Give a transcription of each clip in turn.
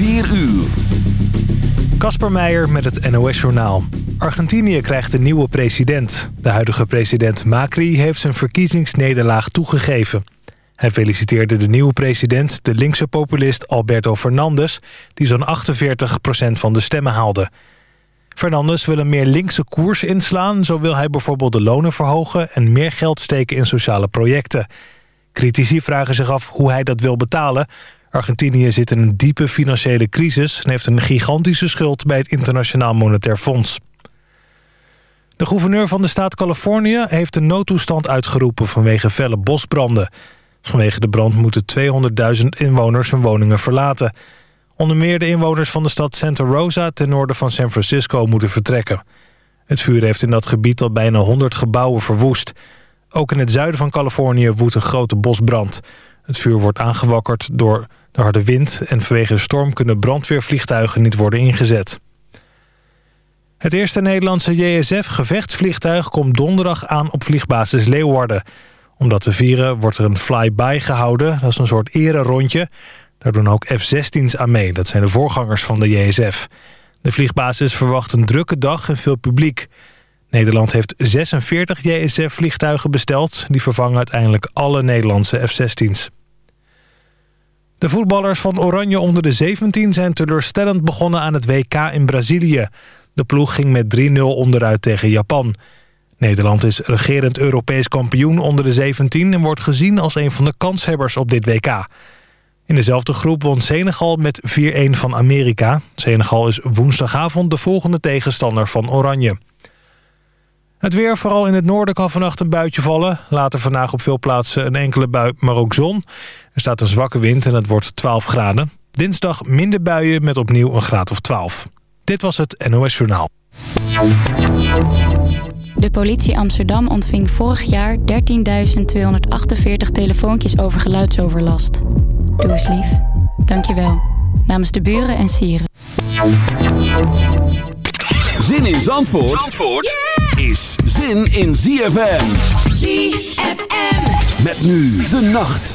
4 uur. Kasper Meijer met het NOS-journaal. Argentinië krijgt een nieuwe president. De huidige president Macri heeft zijn verkiezingsnederlaag toegegeven. Hij feliciteerde de nieuwe president, de linkse populist Alberto Fernandez... die zo'n 48% van de stemmen haalde. Fernandez wil een meer linkse koers inslaan. Zo wil hij bijvoorbeeld de lonen verhogen... en meer geld steken in sociale projecten. Critici vragen zich af hoe hij dat wil betalen... Argentinië zit in een diepe financiële crisis... en heeft een gigantische schuld bij het Internationaal Monetair Fonds. De gouverneur van de staat Californië heeft een noodtoestand uitgeroepen... vanwege felle bosbranden. Vanwege de brand moeten 200.000 inwoners hun woningen verlaten. Onder meer de inwoners van de stad Santa Rosa... ten noorden van San Francisco moeten vertrekken. Het vuur heeft in dat gebied al bijna 100 gebouwen verwoest. Ook in het zuiden van Californië woedt een grote bosbrand. Het vuur wordt aangewakkerd door de harde wind... en vanwege de storm kunnen brandweervliegtuigen niet worden ingezet. Het eerste Nederlandse JSF-gevechtsvliegtuig komt donderdag aan op vliegbasis Leeuwarden. Om dat te vieren wordt er een flyby gehouden. Dat is een soort rondje. Daar doen ook F-16's aan mee. Dat zijn de voorgangers van de JSF. De vliegbasis verwacht een drukke dag en veel publiek. Nederland heeft 46 JSF-vliegtuigen besteld. Die vervangen uiteindelijk alle Nederlandse F-16's. De voetballers van Oranje onder de 17 zijn teleurstellend begonnen aan het WK in Brazilië. De ploeg ging met 3-0 onderuit tegen Japan. Nederland is regerend Europees kampioen onder de 17... en wordt gezien als een van de kanshebbers op dit WK. In dezelfde groep won Senegal met 4-1 van Amerika. Senegal is woensdagavond de volgende tegenstander van Oranje. Het weer, vooral in het noorden, kan vannacht een buitje vallen. Later vandaag op veel plaatsen een enkele bui, maar ook zon. Er staat een zwakke wind en het wordt 12 graden. Dinsdag minder buien met opnieuw een graad of 12. Dit was het NOS Journaal. De politie Amsterdam ontving vorig jaar 13.248 telefoontjes over geluidsoverlast. Doe eens lief. Dank je wel. Namens de buren en sieren. Zin in Zandvoort, Zandvoort is zin in ZFM. ZFM. Met nu de nacht.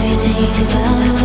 Do you think about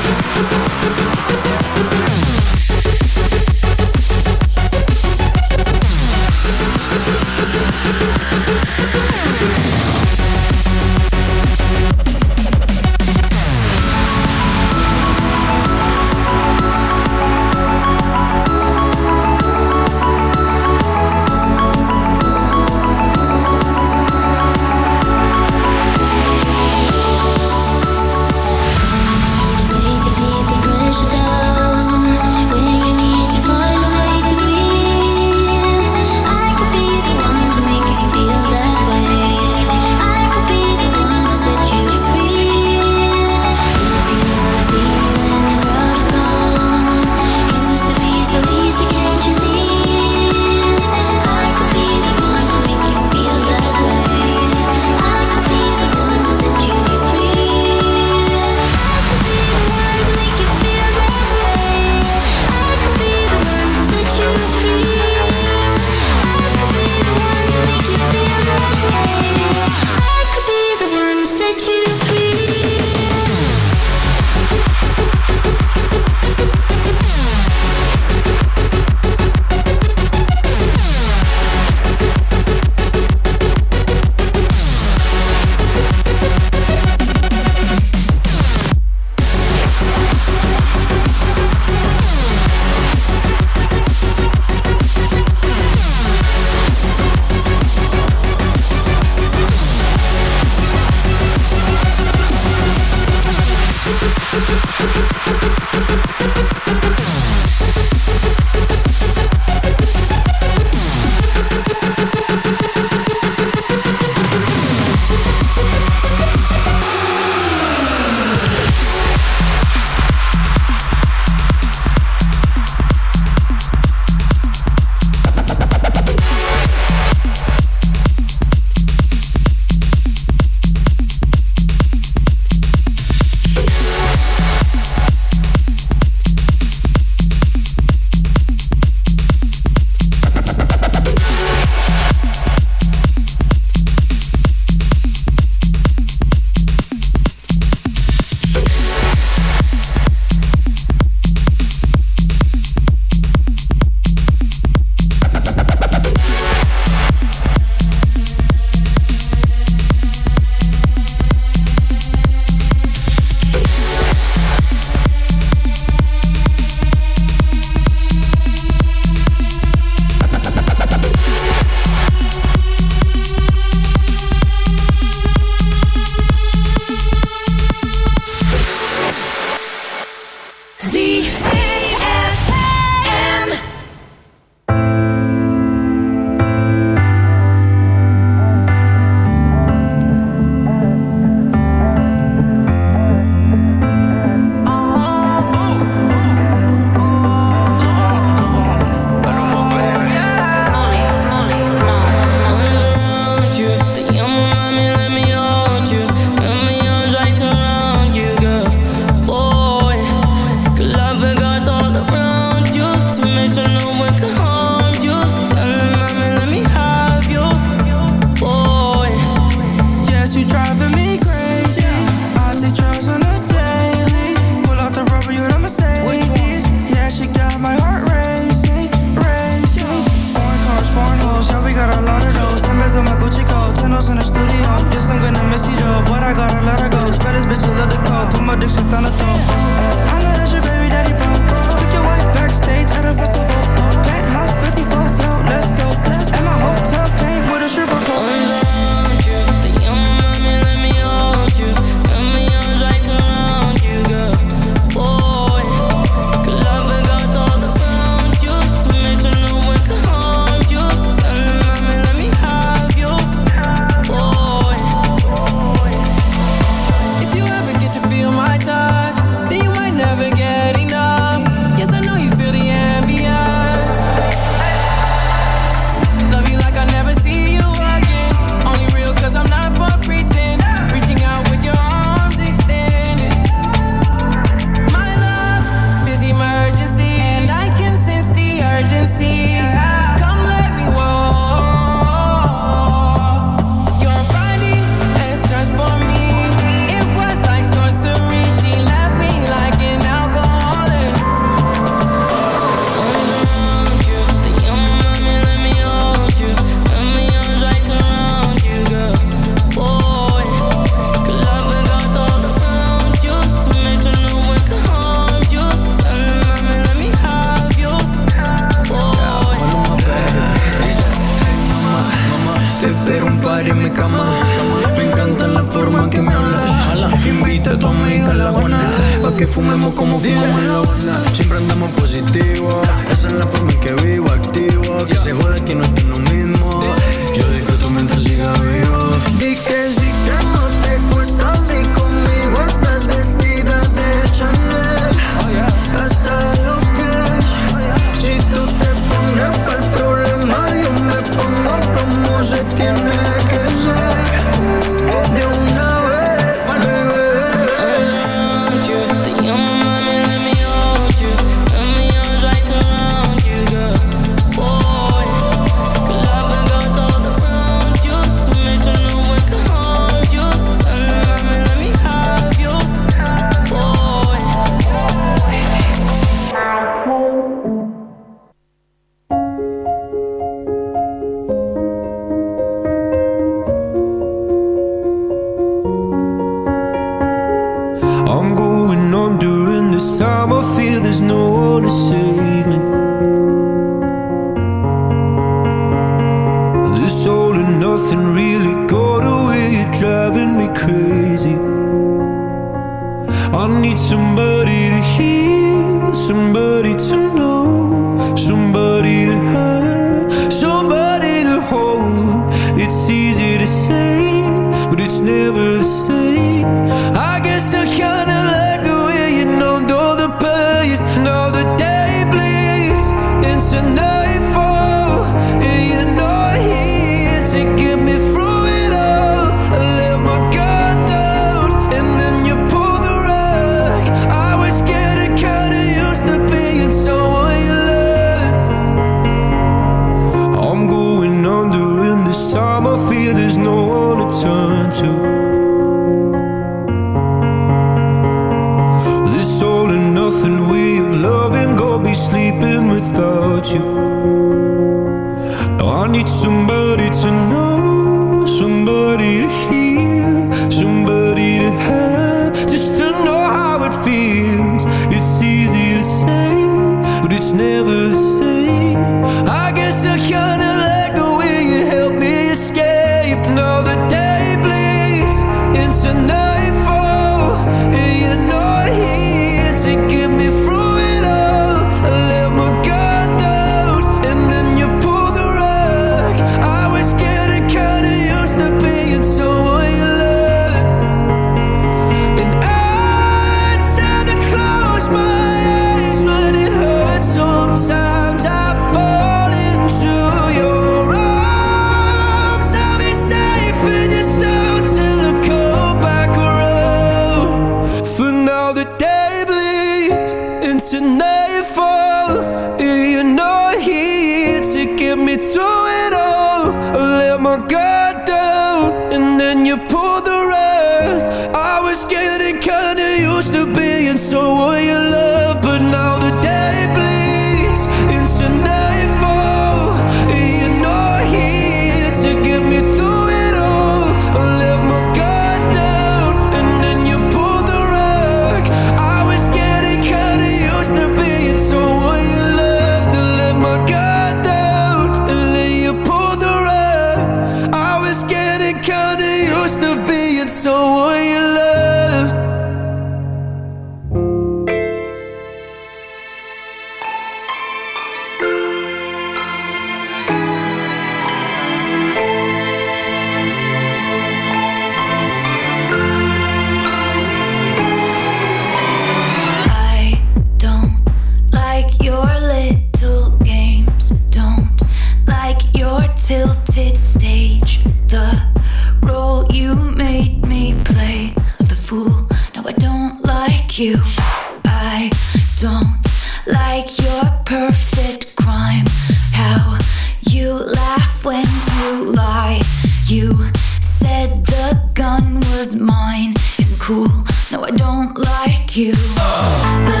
Cause mine isn't cool. No, I don't like you. Uh. But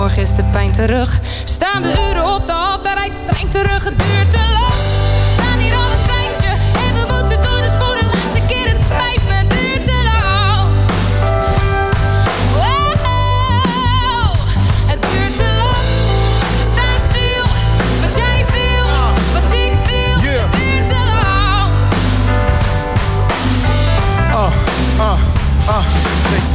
morgen is de pijn terug. Staan de uren op de hal, daar rijdt de trein terug. Het duurt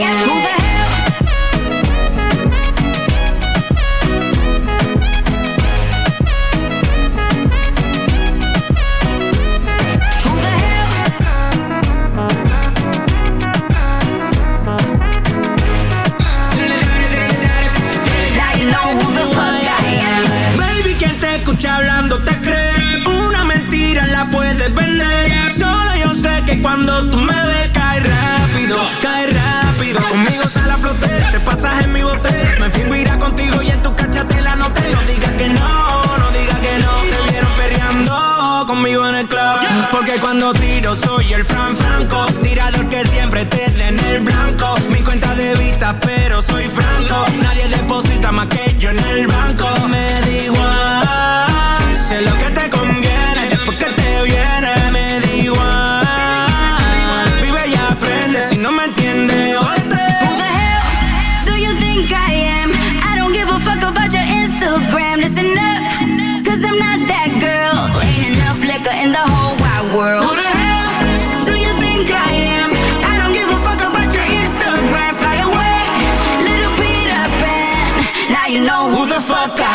Miami.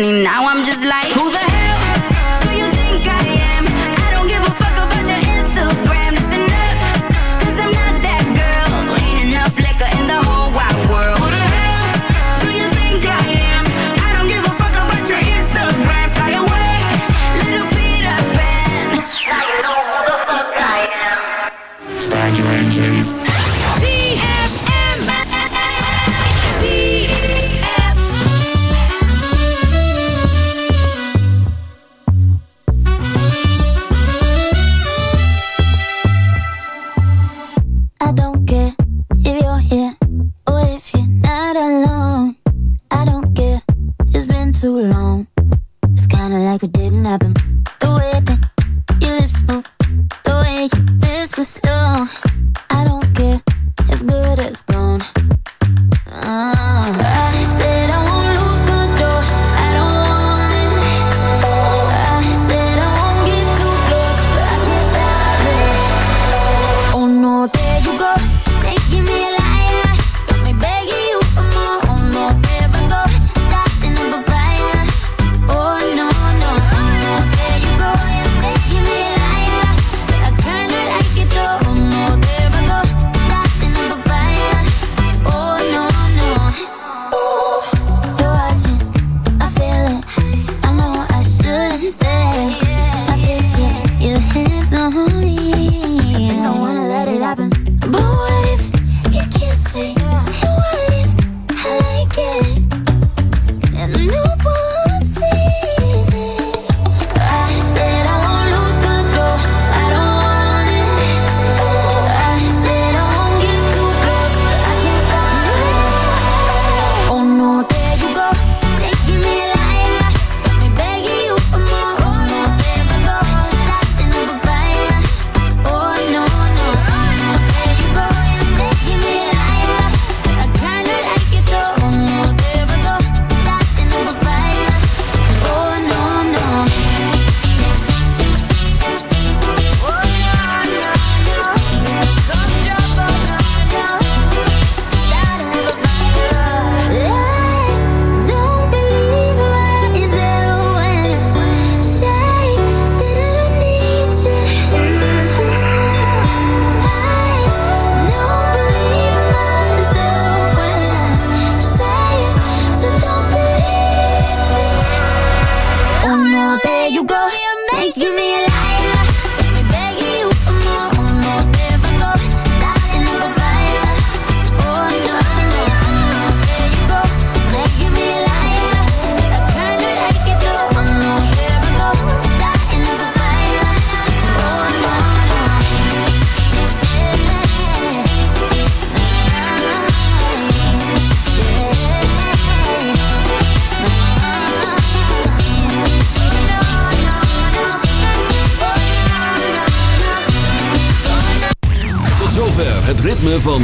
Now I'm just like